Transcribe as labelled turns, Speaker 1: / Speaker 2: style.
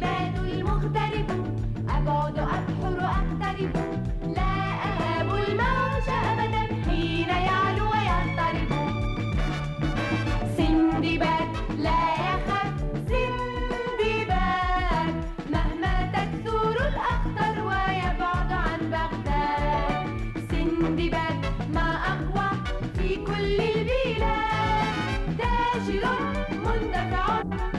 Speaker 1: الجبال المغترب. أبعد أبحر أقترب. لا أهاب الموج أبدا حين يعلو ويضطرب. سندباد لا يخاف. سندباد مهما تكثر الأخطر ويبعد عن بغداد. سندباد ما أقوى في كل البلاد. تاجر منتفع.